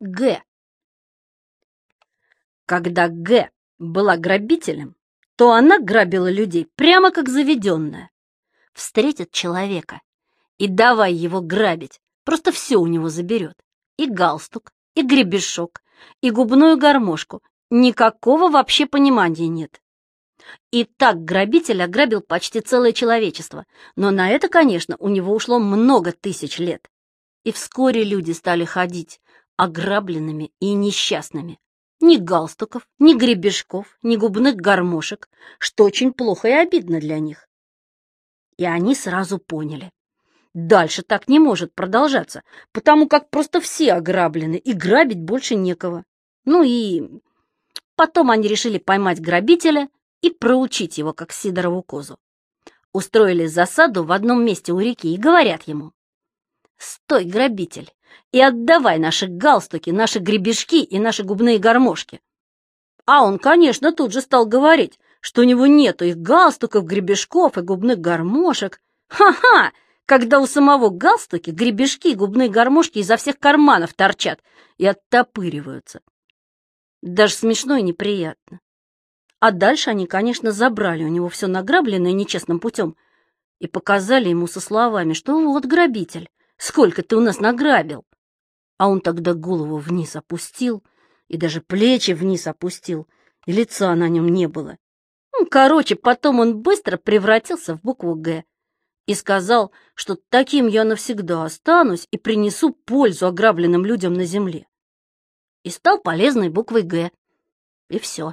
Г. Когда Г была грабителем, то она грабила людей прямо как заведенная. Встретит человека и давай его грабить, просто все у него заберет. И галстук, и гребешок, и губную гармошку. Никакого вообще понимания нет. И так грабитель ограбил почти целое человечество, но на это, конечно, у него ушло много тысяч лет. И вскоре люди стали ходить ограбленными и несчастными. Ни галстуков, ни гребешков, ни губных гармошек, что очень плохо и обидно для них. И они сразу поняли. Дальше так не может продолжаться, потому как просто все ограблены, и грабить больше некого. Ну и потом они решили поймать грабителя и проучить его, как Сидорову козу. Устроили засаду в одном месте у реки и говорят ему, «Стой, грабитель, и отдавай наши галстуки, наши гребешки и наши губные гармошки». А он, конечно, тут же стал говорить, что у него нету их галстуков, гребешков и губных гармошек. Ха-ха! Когда у самого галстуки, гребешки и губные гармошки изо всех карманов торчат и оттопыриваются. Даже смешно и неприятно. А дальше они, конечно, забрали у него все награбленное нечестным путем и показали ему со словами, что вот грабитель, сколько ты у нас награбил. А он тогда голову вниз опустил и даже плечи вниз опустил, и лица на нем не было. Ну, короче, потом он быстро превратился в букву «Г» и сказал, что таким я навсегда останусь и принесу пользу ограбленным людям на земле. И стал полезной буквой «Г». И все.